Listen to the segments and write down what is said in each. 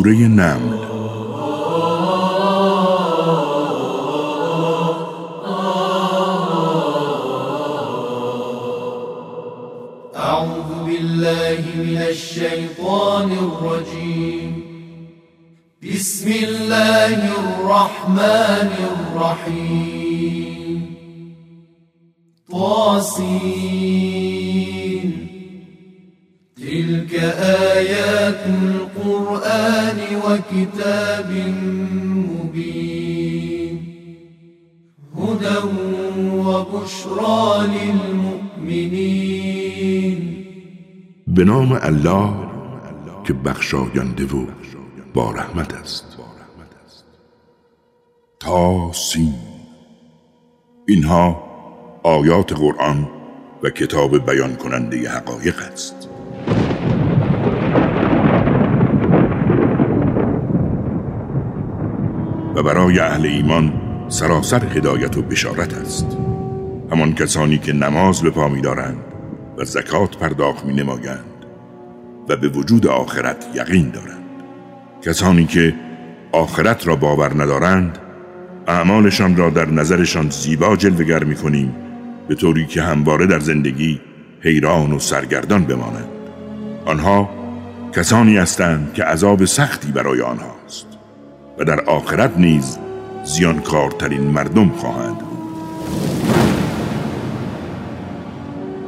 سورة النمل أعوذ بالله من الشيطان الرجيم. بسم الله الرحمن الرحيم. طاسين وكتاب مبين هدى وبشرى للمؤمنين. به نام الله که بخشاینده و با رحمت است. تا سین اینها آیات قرآن و کتاب بیان کننده حقایق است. و برای اهل ایمان سراسر هدایت و بشارت است. همان کسانی که نماز به پا می دارند و زکات پرداخت می نمایند و به وجود آخرت یقین دارند. کسانی که آخرت را باور ندارند اعمالشان را در نظرشان زیبا جلوگر می کنیم به طوری که همواره در زندگی حیران و سرگردان بمانند. آنها کسانی هستند که عذاب سختی برای آنهاست و در آخرت نیز زیانکارترین مردم خواهند بود.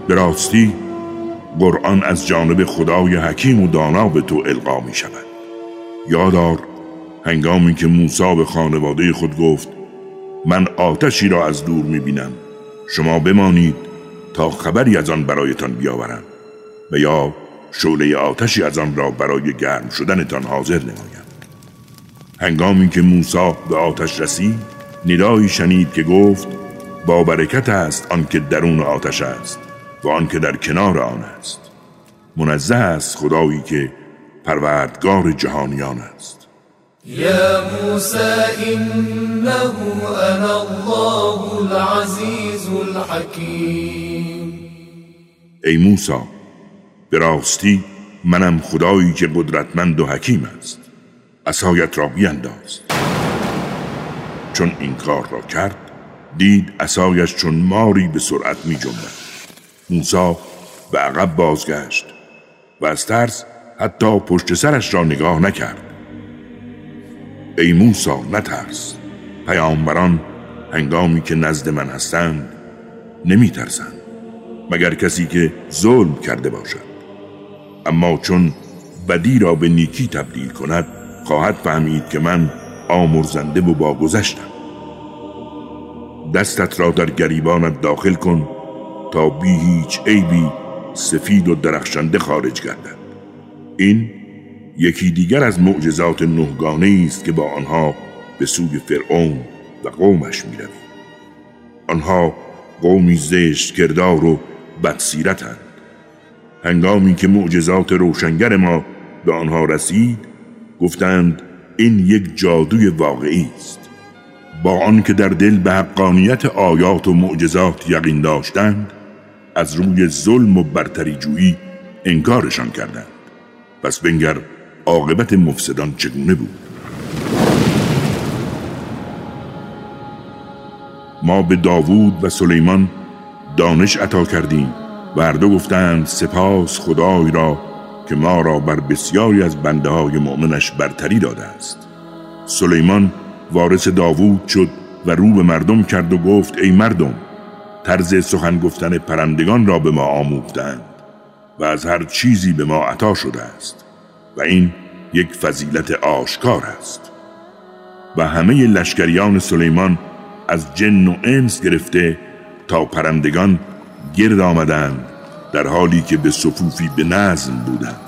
به راستی قرآن از جانب خدای حکیم و دانا به تو القا می شود. یادار هنگامی که موسی به خانواده خود گفت من آتشی را از دور می بینم شما بمانید تا خبری از آن برایتان بیاورم و یا شعله آتشی از آن را برای گرم شدنتان حاضر نمایم. هنگامی که موسی به آتش رسید ندایی شنید که گفت با برکت است آنکه درون آتش است و آنکه در کنار آن است. منزه است خدایی که پروردگار جهانیان است. یا موسی انه انا الله العزیز الحکیم. ای موسی به راستی منم خدایی که قدرتمند و حکیم است. عصایت را بینداز. چون این کار را کرد دید عصایش چون ماری به سرعت می جنبد. موسی به عقب بازگشت و از ترس حتی پشت سرش را نگاه نکرد. ای موسی نترس. پیامبران هنگامی که نزد من هستند نمی ترسند مگر کسی که ظلم کرده باشد. اما چون بدی را به نیکی تبدیل کند خواهد فهمید که من آمرزنده و باگذشتم دستت را در گریبانت داخل کن تا بی هیچ عیبی سفید و درخشنده خارج گردد. این یکی دیگر از معجزات نهگانه است که با آنها به سوی فرعون و قومش می آنها قومی زشت کردار و بدسیرتند. هنگامی که معجزات روشنگر ما به آنها رسید گفتند این یک جادوی واقعی است. با آنکه در دل به حقانیت آیات و معجزات یقین داشتند از روی ظلم و برتری جویی انکارشان کردند. پس بنگر عاقبت مفسدان چگونه بود؟ ما به داوود و سلیمان دانش عطا کردیم و هر دو گفتند سپاس خدای را که ما را بر بسیاری از بنده های مؤمنش برتری داده است. سلیمان وارث داوود شد و رو به مردم کرد و گفت ای مردم طرز سخن گفتن پرندگان را به ما آموختند و از هر چیزی به ما عطا شده است و این یک فضیلت آشکار است. و همه لشکریان سلیمان از جن و انس گرفته تا پرندگان گرد آمدند در حالی که به صفوفی به نظم بودند.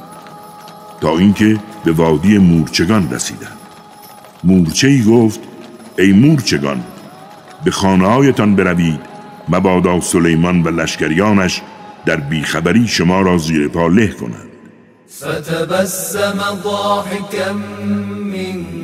تا اینکه به وادی مورچگان رسیدند. مورچه ای گفت ای مورچگان به خانه هایتان بروید. مبادا سلیمان و لشکریانش در بیخبری شما را زیر پا له کنند. فتبسم ضاحكا من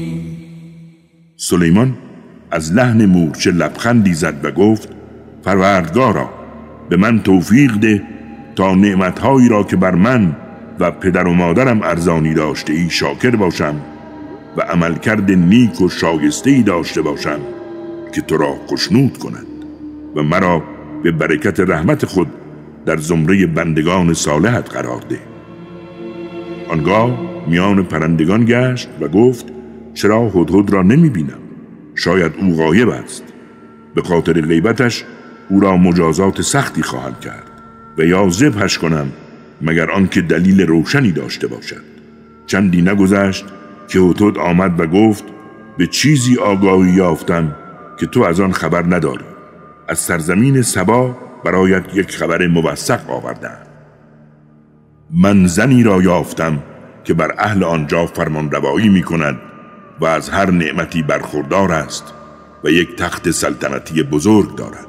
سلیمان از لحن مورچه لبخندی زد و گفت پروردگارا به من توفیق ده تا نعمتهایی را که بر من و پدر و مادرم ارزانی داشته ای شاکر باشم و عملکرد نیک و شایسته ای داشته باشم که تو را خشنود کند و مرا به برکت رحمت خود در زمره بندگان صالحت قرار ده. آنگاه میان پرندگان گشت و گفت چرا هدهد را نمی بینم؟ شاید او غایب است. به خاطر غیبتش او را مجازات سختی خواهم کرد و یا ذبحش کنم مگر آنکه دلیل روشنی داشته باشد. چندی نگذشت که هدهد آمد و گفت به چیزی آگاهی یافتم که تو از آن خبر نداری. از سرزمین سبا برایت یک خبر موثق آوردم. من زنی را یافتم که بر اهل آنجا فرمان روایی می کند و از هر نعمتی برخوردار است و یک تخت سلطنتی بزرگ دارد.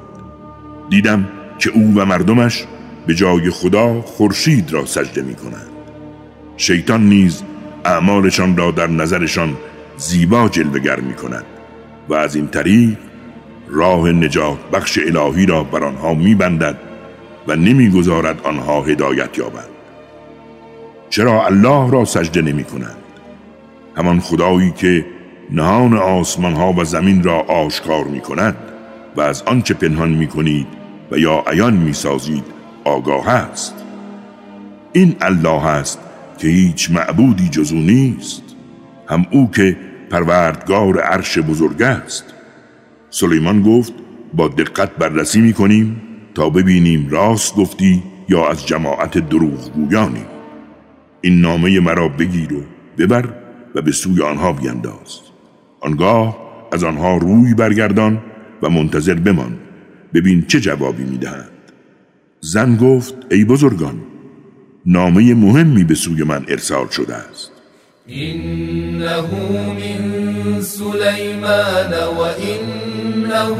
دیدم که او و مردمش به جای خدا خورشید را سجده می کنند شیطان نیز اعمالشان را در نظرشان زیبا جلوگر می کند و از این طریق راه نجات بخش الهی را بر آنها میبندد و نمی‌گذارد آنها هدایت یابند. چرا الله را سجده نمی کنند همان خدایی که نهان آسمان ها و زمین را آشکار می کند و از آنچه پنهان می کنید و یا عیان می سازید آگاه است. این الله است که هیچ معبودی جزو نیست. هم او که پروردگار عرش بزرگ است. سلیمان گفت با دقت بررسی می کنیم تا ببینیم راست گفتی یا از جماعت دروغگویانی. این نامه مرا بگیر و ببر و به سوی آنها بینداز. آنگاه از آنها روی برگردان و منتظر بمان ببین چه جوابی می‌دهند. زن گفت ای بزرگان نامه مهمی به سوی من ارسال شده است. إنه من سليمان وإنه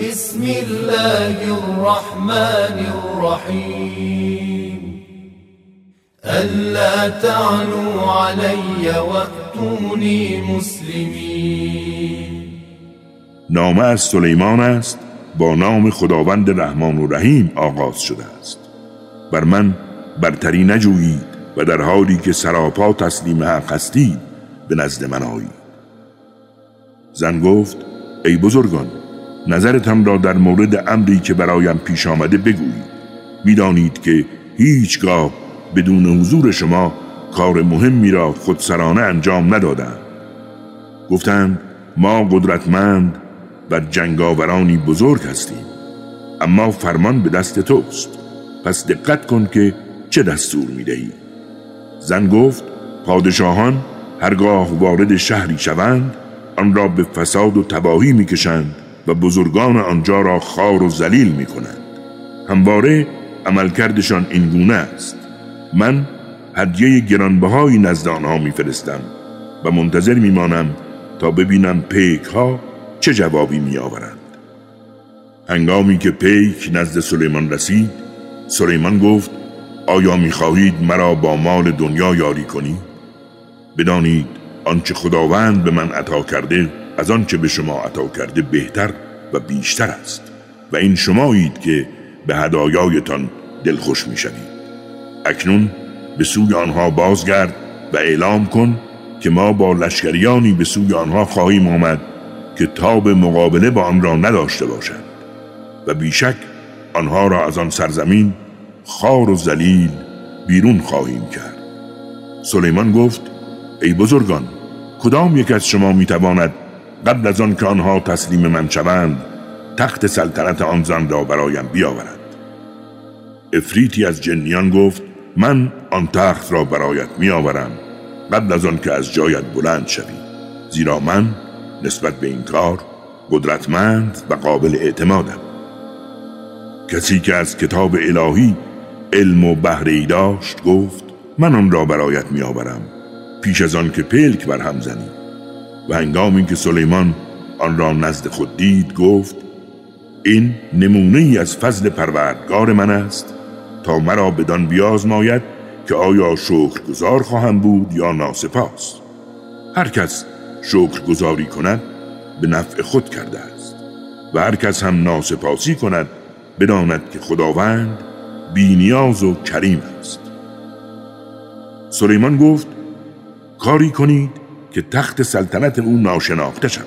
بسم الله الرحمن الرحيم ألا تعلوا علي مسلمين نامه از سلیمان است با نام خداوند رحمان و رحیم آغاز شده است. بر من برتری نجویید و در حالی که سراپا تسلیم حق هستید به نزد من آیید. زن گفت ای بزرگان نظرتان را در مورد امری که برایم پیش آمده بگویید. می‌دانید که هیچگاه بدون حضور شما کار مهمی را خودسرانه انجام ندادم گفتند ما قدرتمند و جنگاورانی بزرگ هستیم اما فرمان به دست توست. پس دقت کن که چه دستور می‌دهی. زن گفت پادشاهان هرگاه وارد شهری شوند آن را به فساد و تباهی می‌کشند و بزرگان آنجا را خار و ذلیل می‌کنند. همواره عملکردشان این گونه است. من هدیه گرانبهایی نزد آنها میفرستم و منتظر میمانم تا ببینم پیک ها چه جوابی میآورند هنگامی که پیک نزد سلیمان رسید سلیمان گفت آیا می‌خواهید مرا با مال دنیا یاری کنی؟ بدانید آنچه خداوند به من عطا کرده از آنچه به شما عطا کرده بهتر و بیشتر است و این شمایید که به هدایایتان دلخوش می‌شوید اکنون به سوی آنها بازگرد و اعلام کن که ما با لشکریانی به سوی آنها خواهیم آمد که تاب مقابله با آن را نداشته باشند و بیشک آنها را از آن سرزمین خار و زلیل بیرون خواهیم کرد. سلیمان گفت ای بزرگان کدام یک از شما می‌تواند قبل از آن که آنها تسلیم من شوند تخت سلطنت آن زن را برایم بیاورد؟ افریتی از جنیان گفت من آن تخت را برایت میآورم قبل از آن که از جایت بلند شوی. زیرا من نسبت به این کار قدرتمند و قابل اعتمادم. کسی که از کتاب الهی علم و بهره داشت گفت من آن را برایت می آورم پیش از آن که پلک بر هم زنی. و هنگامی که سلیمان آن را نزد خود دید گفت این نمونه ای از فضل پروردگار من است. تا مرا بدان بیازماید که آیا شکرگزار خواهم بود یا ناسپاس. هر کس شکرگزاری کند به نفع خود کرده است. و هر کس هم ناسپاسی کند بداند که خداوند بینیاز و کریم است. سلیمان گفت کاری کنید که تخت سلطنت او ناشناخته شود.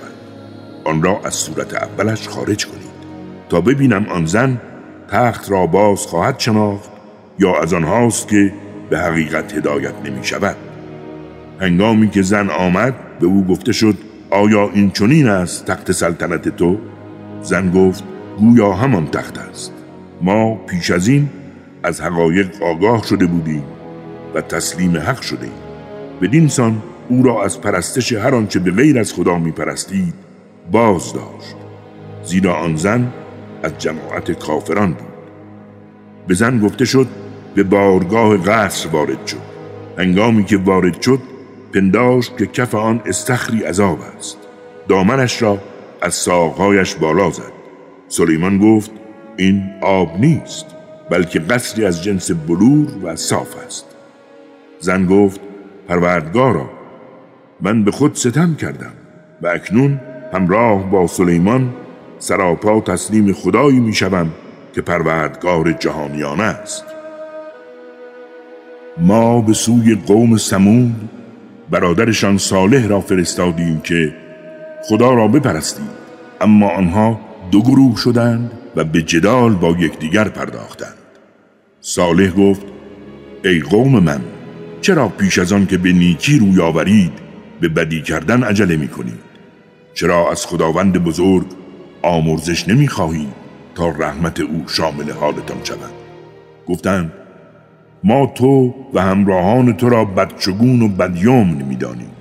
آن را از صورت اولش خارج کنید تا ببینم آن زن تخت را باز خواهد شناخت یا از آنهاست که به حقیقت هدایت نمی شود. هنگامی که زن آمد به او گفته شد آیا این چنین است تخت سلطنت تو؟ زن گفت گویا همان تخت است. ما پیش از این از حقایق آگاه شده بودیم و تسلیم حق شده ایم بدین سان او را از پرستش هر آنچه به غیر از خدا می پرستید باز داشت. زیرا آن زن از جماعت کافران بود. به زن گفته شد به بارگاه قصر وارد شد هنگامی که وارد شد پنداشت که کف آن استخری عذاب است. دامنش را از ساقهایش بالا زد. سلیمان گفت این آب نیست بلکه قصری از جنس بلور و صاف است. زن گفت پروردگارا من به خود ستم کردم و اکنون همراه با سلیمان سراپا تسلیم خدایی می شوم که پروردگار جهانیان است. ما به سوی قوم سمود برادرشان صالح را فرستادیم که خدا را بپرستید. اما آنها دو گروه شدند و به جدال با یکدیگر پرداختند. صالح گفت ای قوم من چرا پیش از آن که به نیکی روی آورید به بدی کردن عجله می کنید چرا از خداوند بزرگ آمرزش نمی خواهید تا رحمت او شامل حالتان شود. گفتند ما تو و همراهان تو را بدشگون و بدیوم نمی‌دانیم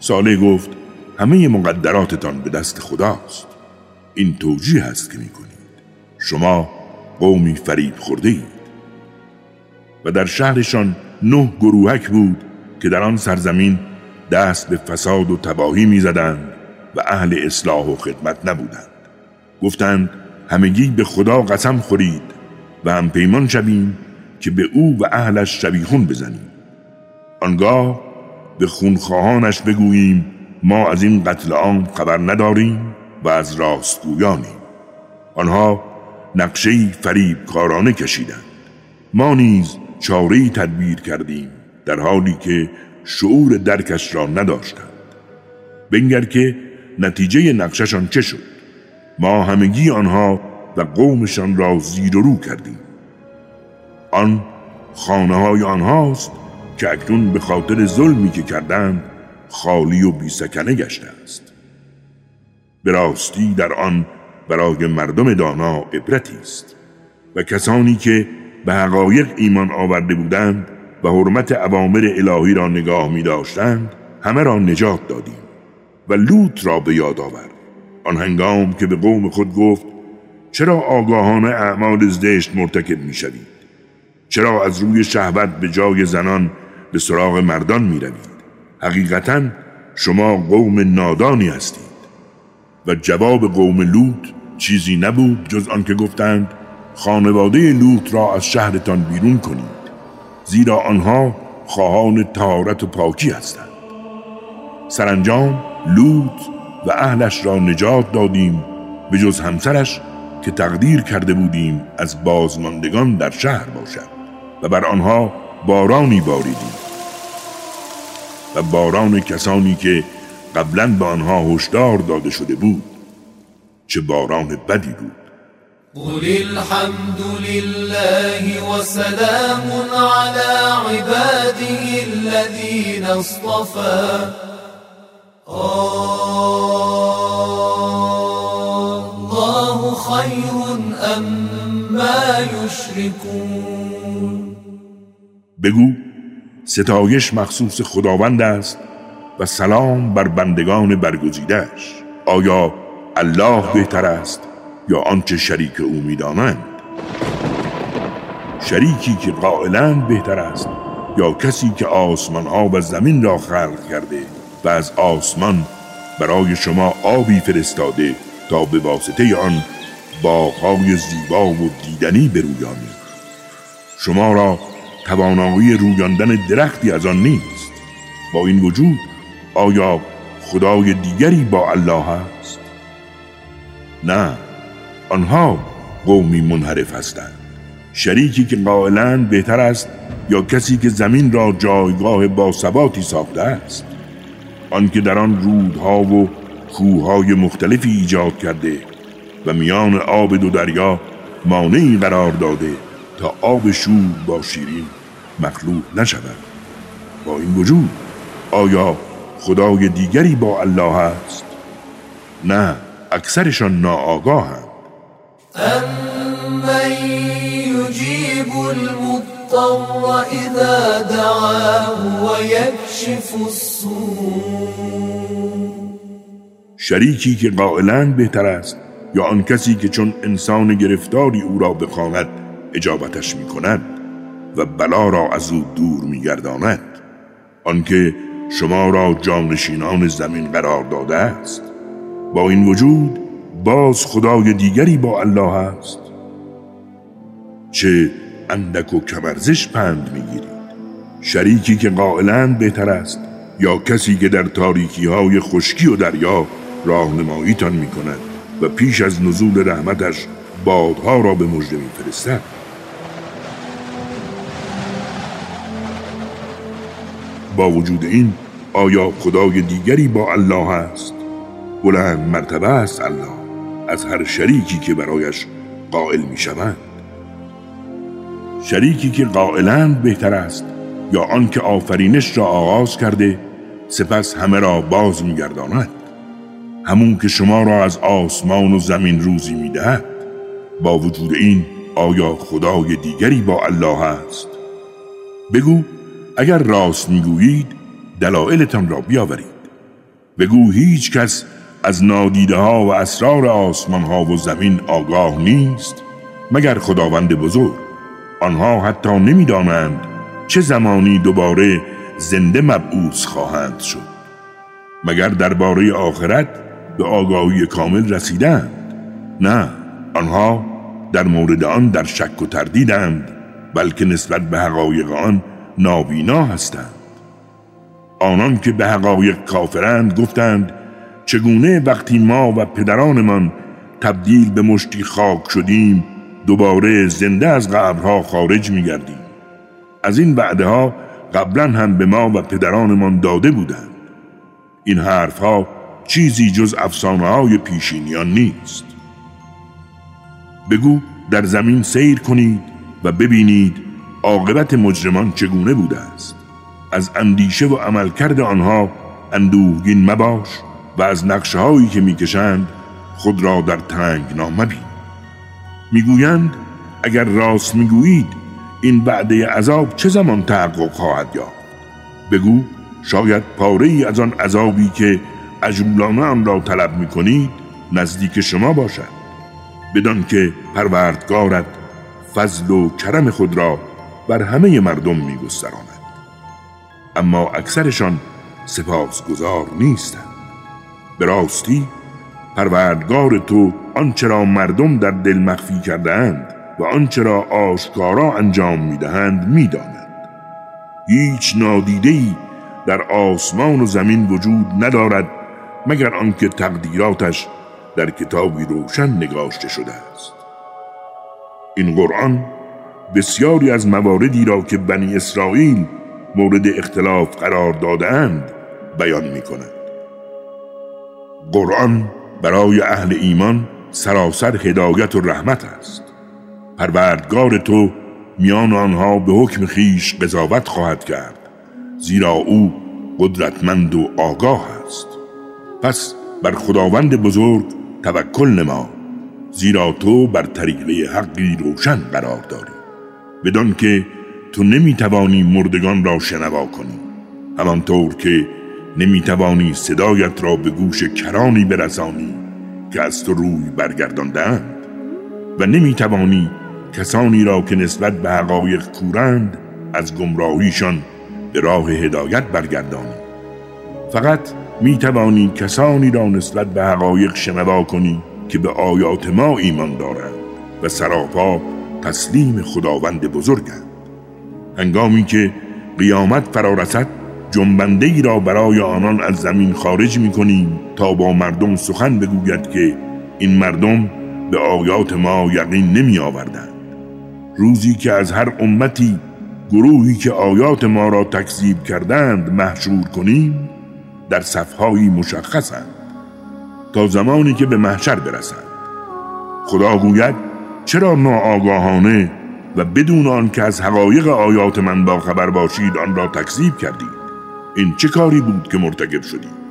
صالح گفت همه مقدراتتان به دست خداست. این توجیه است که می کنید شما قومی فریب خورده اید و در شهرشان نه گروهک بود که در آن سرزمین دست به فساد و تباهی می‌زدند و اهل اصلاح و خدمت نبودند. گفتند همگی به خدا قسم خورید و هم پیمان شویم که به او و اهلش شبیخون بزنیم. آنگاه به خونخواهانش بگوییم ما از این قتل عام خبر نداریم و از راستگویانیم. آنها نقشه فریب کارانه کشیدند. ما نیز چاره تدبیر کردیم در حالی که شعور درکش را نداشتند. بنگر که نتیجه نقششان چه شد؟ ما همگی آنها و قومشان را زیر و رو کردیم. آن خانه های آنهاست که اکنون به خاطر ظلمی که کردند خالی و بیسکنه گشته است. به راستی در آن برای مردم دانا عبرتی است و کسانی که به حقایق ایمان آورده بودند و حرمت عوامر الهی را نگاه می داشتند همه را نجات دادیم و لوط را به یاد آورد. آن هنگام که به قوم خود گفت چرا آگاهانه اعمال زشت مرتکب می شوید چرا از روی شهوت به جای زنان به سراغ مردان می روید حقیقتا شما قوم نادانی هستید. و جواب قوم لوط چیزی نبود جز آنکه گفتند خانواده لوط را از شهرتان بیرون کنید. زیرا آنها خواهان تهارت و پاکی هستند. سرانجام لوط و اهلش را نجات دادیم به جز همسرش که تقدیر کرده بودیم از بازماندگان در شهر باشد. و بر آنها بارانی باریدیم. و باران کسانی که قبلا به آنها هشدار داده شده بود چه باران بدی بود. قل الحمد لله وسلام على عباده الذين اصطفى. الله خير ام ما يشركون. بگو ستایش مخصوص خداوند است و سلام بر بندگان برگزیدش آیا الله بهتر است یا آنچه شریک او می‌دانند؟ شریکی که قائلند بهتر است یا کسی که آسمان ها و زمین را خلق کرده و از آسمان. برای شما آبی فرستاده تا به واسطه آن باغهای زیبا و دیدنی برویانید شما را توانایی رویاندن درختی از آن نیست. با این وجود آیا خدای دیگری با الله است؟ نه آنها قومی منحرف هستند. شریکی که قائلند بهتر است یا کسی که زمین را جایگاه با ثباتی ساخته است؟ آنکه در آن رودها و کوههای مختلفی ایجاد کرده و میان آب دو دریا مانعی قرار داده تا آب شور با شیرین مخلوط نشود. با این وجود آیا خدای دیگری با الله است؟ نه اکثرشان ناآگاهند المضطر اذا دعاه ویکشف السوء. شریکی که قائلند بهتر است یا آن کسی که چون انسان گرفتاری او را بخواند اجابتش می کند و بلا را از او دور می گرداند آنکه شما را جانشینان زمین قرار داده است با این وجود باز خدای دیگری با الله است. چه اندک و کمرزش پند می‌گیرید شریکی که قائلند بهتر است یا کسی که در تاریکی های خشکی و دریا راهنماییتان می کند و پیش از نزول رحمتش بادها را به مژده میفرستد؟ با وجود این آیا خدای دیگری با الله است؟ بلند مرتبه است الله. از هر شریکی که برایش قائل می شوند شریکی که قائلند بهتر است یا آنکه آفرینش را آغاز کرده سپس همه را باز میگرداند. همون که شما را از آسمان و زمین روزی می‌دهد با وجود این آیا خدای دیگری با الله است؟ بگو اگر راست می‌گویید دلایلتان را بیاورید. بگو هیچ کس از نادیده ها و اسرار آسمان ها و زمین آگاه نیست مگر خداوند بزرگ؟ آنها حتی نمی‌دانند چه زمانی دوباره زنده مبعوث خواهند شد. مگر درباره آخرت به آگاهی کامل رسیدند؟ نه آنها در مورد آن در شک و تردیدند بلکه نسبت به حقایق آن نابینا هستند. آنان که به حقایق کافرند گفتند چگونه وقتی ما و پدرانمان تبدیل به مشتی خاک شدیم دوباره زنده از قبرها خارج می گردیم از این بعده ها قبلا هم به ما و پدرانمان داده بودند. این حرفها چیزی جز افسانه های پیشینیان نیست. بگو در زمین سیر کنید و ببینید عاقبت مجرمان چگونه بوده است. از اندیشه و عملکرد آنها اندوهگین مباش و از نقشه هایی که می‌کشند خود را در تنگ نامبین می‌گویند اگر راست می‌گویید این بعده عذاب چه زمان تحقق خواهد یافت؟ بگو شاید پاره ای از آن عذابی که عجولانه آن را طلب می‌کنید نزدیک شما باشد. بدان که پروردگارت فضل و کرم خود را بر همه مردم میگستراند. اما اکثرشان سپاسگزار نیستند. به راستی پروردگار تو آنچه را مردم در دل مخفی کردهاند و آنچه را آشکارا انجام می‌دهند می‌داند هیچ نادیده‌ای در آسمان و زمین وجود ندارد مگر آنکه تقدیراتش در کتابی روشن نگاشته شده است. این قرآن بسیاری از مواردی را که بنی اسرائیل مورد اختلاف قرار دادهاند بیان می کند قرآن برای اهل ایمان سراسر هدایت و رحمت است. پروردگار تو میان آنها به حکم خیش قضاوت خواهد کرد زیرا او قدرتمند و آگاه است. پس بر خداوند بزرگ توکل نما زیرا تو بر طریقه حقی روشن قرار داری. بدان که تو نمی‌توانی مردگان را شنوا کنی همانطور که نمی‌توانی صدایت را به گوش کرانی برسانی که از تو روی برگرداندند و نمی‌توانی کسانی را که نسبت به حقایق کورند از گمراهیشان به راه هدایت برگردانی. فقط می‌توانی کسانی را نسبت به حقایق شنوا کنی که به آیات ما ایمان دارند و سراپا تسلیم خداوند بزرگند. هنگامی که قیامت فرا رسد جنبنده ای را برای آنان از زمین خارج می کنیم تا با مردم سخن بگوید که این مردم به آیات ما یقین نمی آوردند روزی که از هر امتی گروهی که آیات ما را تکذیب کردند محشور کنیم در صفهایی مشخصند تا زمانی که به محشر برسند. خدا گوید چرا ناآگاهانه و بدون آن که از حقایق آیات من با خبر باشید آن را تکذیب کردید این چه کاری بود که مرتکب شدید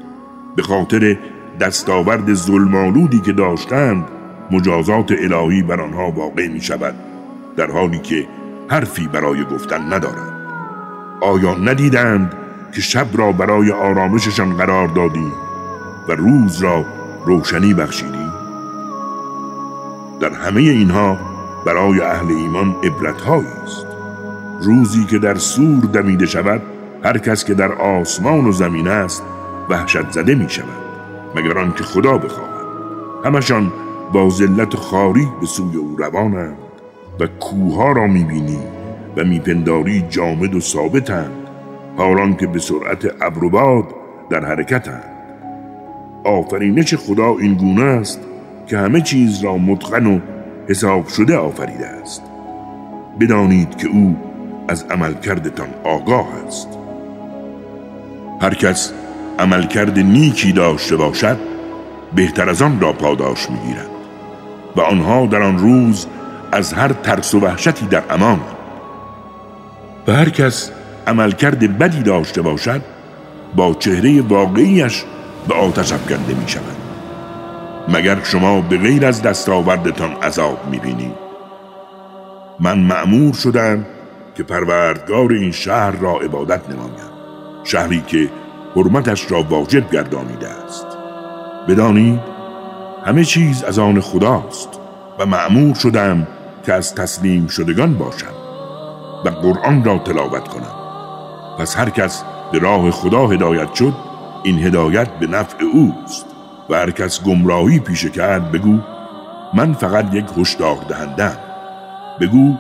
به خاطر دستاورد ظلمالودی که داشتند مجازات الهی بر آنها واقع می شود در حالی که حرفی برای گفتن ندارند. آیا ندیدند که شب را برای آرامششان قرار دادیم و روز را روشنی بخشیدیم در همه اینها برای اهل ایمان عبرتهایی است. روزی که در سور دمیده شود هر کس که در آسمان و زمین است وحشت زده می شود مگر که خدا بخواهد. همشان با ذلت خاری به سوی او روانند و کوها را می‌بینی و میپنداری جامد و ثابتند. حالان که به سرعت ابروباد در حرکتند. آفرینش خدا این گونه است که همه چیز را متقن و حساب شده آفریده است. بدانید که او از عملکردتان آگاه است. هر کس عملکرد نیکی داشته باشد بهتر از آن را پاداش می‌گیرد. و آنها در آن روز از هر ترس و وحشتی در امان. و هر کس عملکرد بدی داشته باشد با چهره واقعیش به آتش افکنده می شود مگر شما به غیر از دستاوردتان عذاب می بینید من معمور شدم که پروردگار این شهر را عبادت نمایم شهری که حرمتش را واجب گردانیده است. بدانید همه چیز از آن خداست و معمور شدم که از تسلیم شدگان باشم و قرآن را تلاوت کنم. پس هر کس به راه خدا هدایت شد این هدایت به نفع اوست و هر کس گمراهی پیشه کرد بگو من فقط یک هشدار دهندم. بگو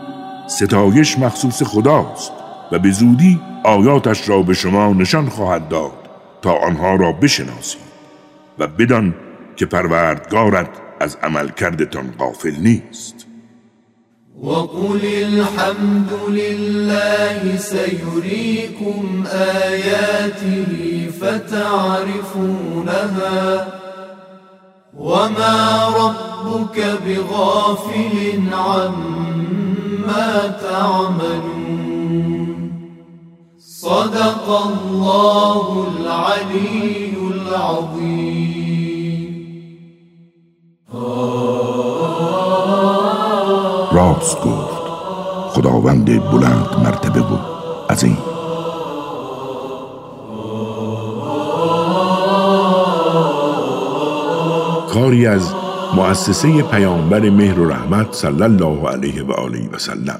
ستایش مخصوص خداست. و به زودی آیاتش را به شما نشان خواهد داد تا آنها را بشناسید و بدان که پروردگارت از عمل کردتان غافل نیست. وقل الحمد لله سيريكم آياته فتعرفونها وما ربك بغافل عما تعملون صدق الله العلي العظيم. راست گفت. خداوند بلند مرتبه از این کاری از مؤسسه پیامبر مهر و رحمت صلی الله علیه و آله و سلم.